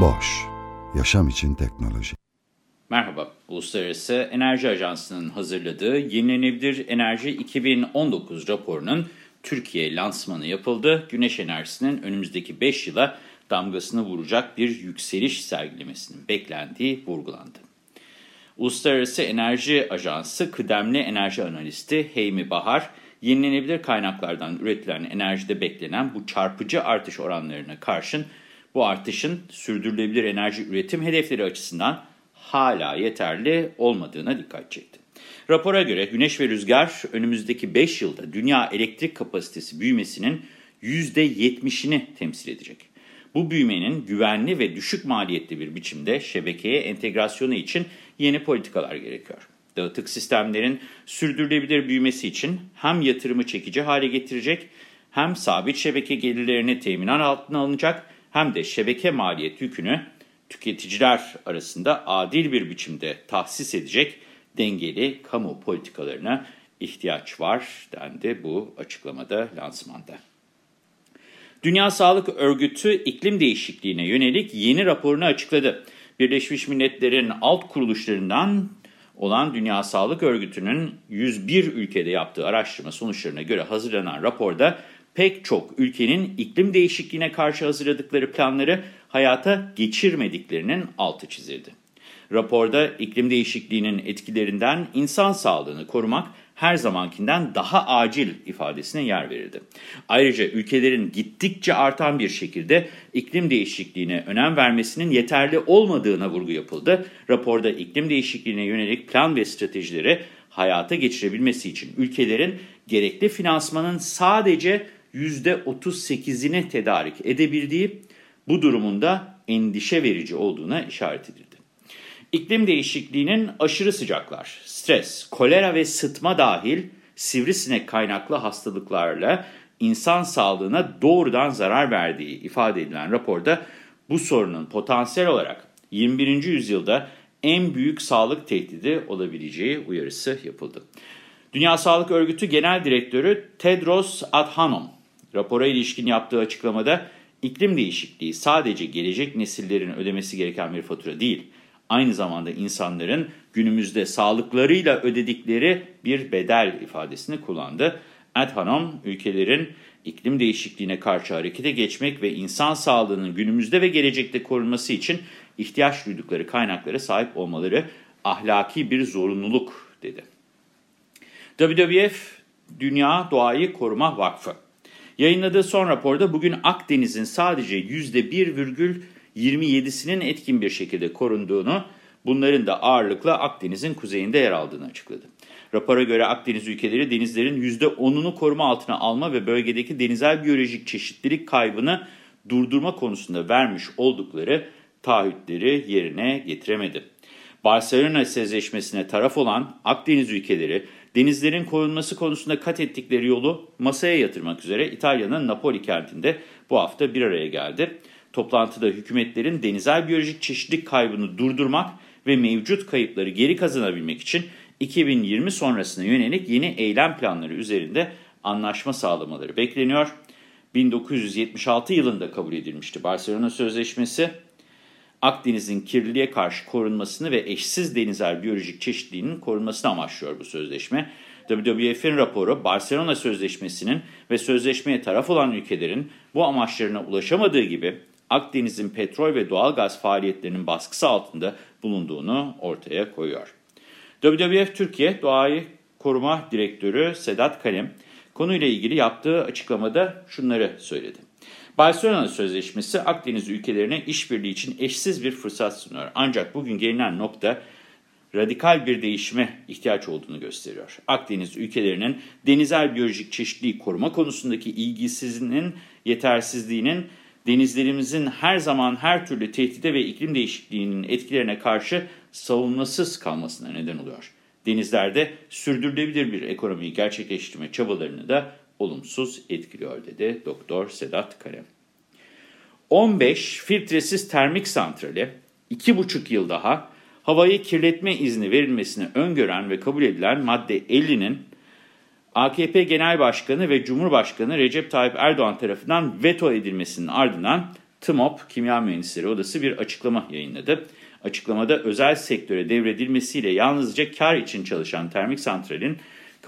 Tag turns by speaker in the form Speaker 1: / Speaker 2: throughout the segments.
Speaker 1: Boş, yaşam için teknoloji.
Speaker 2: Merhaba, Uluslararası Enerji Ajansı'nın hazırladığı Yenilenebilir Enerji 2019 raporunun Türkiye lansmanı yapıldı. Güneş enerjisinin önümüzdeki 5 yıla damgasını vuracak bir yükseliş sergilemesinin beklendiği vurgulandı. Uluslararası Enerji Ajansı kıdemli enerji analisti Heymi Bahar, yenilenebilir kaynaklardan üretilen enerjide beklenen bu çarpıcı artış oranlarına karşın bu artışın sürdürülebilir enerji üretim hedefleri açısından hala yeterli olmadığına dikkat çekti. Rapora göre güneş ve rüzgar önümüzdeki 5 yılda dünya elektrik kapasitesi büyümesinin %70'ini temsil edecek. Bu büyümenin güvenli ve düşük maliyetli bir biçimde şebekeye entegrasyonu için yeni politikalar gerekiyor. Dağıtık sistemlerin sürdürülebilir büyümesi için hem yatırımı çekici hale getirecek, hem sabit şebeke gelirlerini teminat altına alınacak, hem de şebeke maliyet yükünü tüketiciler arasında adil bir biçimde tahsis edecek dengeli kamu politikalarına ihtiyaç var dendi bu açıklamada lansmanda. Dünya Sağlık Örgütü iklim değişikliğine yönelik yeni raporunu açıkladı. Birleşmiş Milletler'in alt kuruluşlarından olan Dünya Sağlık Örgütü'nün 101 ülkede yaptığı araştırma sonuçlarına göre hazırlanan raporda pek çok ülkenin iklim değişikliğine karşı hazırladıkları planları hayata geçirmediklerinin altı çizildi. Raporda iklim değişikliğinin etkilerinden insan sağlığını korumak her zamankinden daha acil ifadesine yer verildi. Ayrıca ülkelerin gittikçe artan bir şekilde iklim değişikliğine önem vermesinin yeterli olmadığına vurgu yapıldı. Raporda iklim değişikliğine yönelik plan ve stratejileri hayata geçirebilmesi için ülkelerin gerekli finansmanın sadece %38'ini tedarik edebildiği bu durumunda endişe verici olduğuna işaret edildi. İklim değişikliğinin aşırı sıcaklar, stres, kolera ve sıtma dahil sivrisinek kaynaklı hastalıklarla insan sağlığına doğrudan zarar verdiği ifade edilen raporda bu sorunun potansiyel olarak 21. yüzyılda en büyük sağlık tehdidi olabileceği uyarısı yapıldı. Dünya Sağlık Örgütü Genel Direktörü Tedros Adhanom rapora ilişkin yaptığı açıklamada iklim değişikliği sadece gelecek nesillerin ödemesi gereken bir fatura değil, aynı zamanda insanların günümüzde sağlıklarıyla ödedikleri bir bedel ifadesini kullandı. Adhanom, ülkelerin iklim değişikliğine karşı harekete geçmek ve insan sağlığının günümüzde ve gelecekte korunması için ihtiyaç duydukları kaynaklara sahip olmaları ahlaki bir zorunluluk dedi. WWF Dünya Doğayı Koruma Vakfı Yayınladığı son raporda bugün Akdeniz'in sadece %1,27'sinin etkin bir şekilde korunduğunu, bunların da ağırlıkla Akdeniz'in kuzeyinde yer aldığını açıkladı. Rapora göre Akdeniz ülkeleri denizlerin %10'unu koruma altına alma ve bölgedeki denizel biyolojik çeşitlilik kaybını durdurma konusunda vermiş oldukları taahhütleri yerine getiremedi. Barcelona Sözleşmesi'ne taraf olan Akdeniz ülkeleri denizlerin korunması konusunda kat ettikleri yolu masaya yatırmak üzere İtalya'nın Napoli kentinde bu hafta bir araya geldi. Toplantıda hükümetlerin denizel biyolojik çeşitlilik kaybını durdurmak ve mevcut kayıpları geri kazanabilmek için 2020 sonrasına yönelik yeni eylem planları üzerinde anlaşma sağlamaları bekleniyor. 1976 yılında kabul edilmişti Barcelona Sözleşmesi. Akdeniz'in kirliliğe karşı korunmasını ve eşsiz denizel biyolojik çeşitliliğinin korunmasını amaçlıyor bu sözleşme. WWF'in raporu Barcelona Sözleşmesi'nin ve sözleşmeye taraf olan ülkelerin bu amaçlarına ulaşamadığı gibi Akdeniz'in petrol ve doğalgaz faaliyetlerinin baskısı altında bulunduğunu ortaya koyuyor. WWF Türkiye Doğayı Koruma Direktörü Sedat Kalem konuyla ilgili yaptığı açıklamada şunları söyledi. Barcelona Sözleşmesi Akdeniz ülkelerine işbirliği için eşsiz bir fırsat sunuyor. Ancak bugün gelinen nokta radikal bir değişime ihtiyaç olduğunu gösteriyor. Akdeniz ülkelerinin denizel biyolojik çeşitliliği koruma konusundaki ilgisizliğinin, yetersizliğinin denizlerimizin her zaman her türlü tehdide ve iklim değişikliğinin etkilerine karşı savunmasız kalmasına neden oluyor. Denizlerde sürdürülebilir bir ekonomiyi gerçekleştirme çabalarını da olumsuz etkiliyor dedi Doktor Sedat Karem. 15 filtresiz termik santrale 2,5 yıl daha havayı kirletme izni verilmesini öngören ve kabul edilen madde 50'nin AKP Genel Başkanı ve Cumhurbaşkanı Recep Tayyip Erdoğan tarafından veto edilmesinin ardından TMOP Kimya Mühendisleri Odası bir açıklama yayınladı. Açıklamada özel sektöre devredilmesiyle yalnızca kar için çalışan termik santralin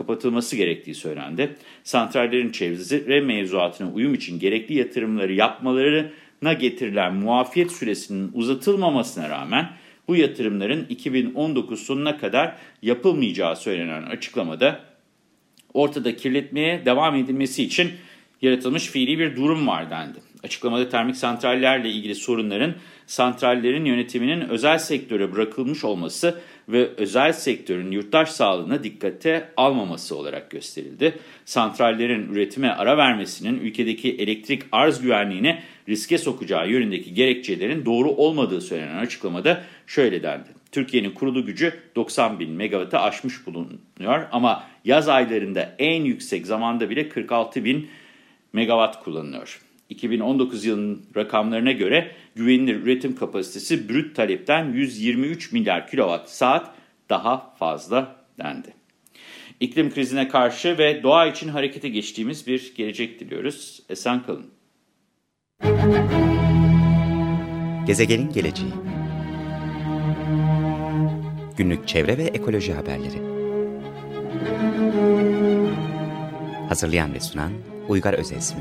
Speaker 2: kapatılması gerektiği söylendi. Santrallerin çevre mevzuatına uyum için gerekli yatırımları yapmalarına getirilen muafiyet süresinin uzatılmamasına rağmen bu yatırımların 2019 sonuna kadar yapılmayacağı söylenen açıklamada ortada kirletmeye devam edilmesi için yaratılmış fiili bir durum var dendi. Açıklamada termik santrallerle ilgili sorunların santrallerin yönetiminin özel sektöre bırakılmış olması ve özel sektörün yurttaş sağlığına dikkate almaması olarak gösterildi. Santrallerin üretime ara vermesinin ülkedeki elektrik arz güvenliğine riske sokacağı yönündeki gerekçelerin doğru olmadığı söylenen açıklamada şöyle dendi. Türkiye'nin kurulu gücü 90 bin megawattı aşmış bulunuyor ama yaz aylarında en yüksek zamanda bile 46 bin megawatt kullanılıyor. 2019 yılının rakamlarına göre güvenilir üretim kapasitesi brüt talepten 123 milyar kilowatt saat daha fazla dendi. İklim krizine karşı ve doğa için harekete geçtiğimiz bir gelecek diliyoruz. Esen kalın.
Speaker 3: Gezegenin geleceği Günlük çevre ve ekoloji haberleri Hazırlayan ve sunan Uygar Özesmi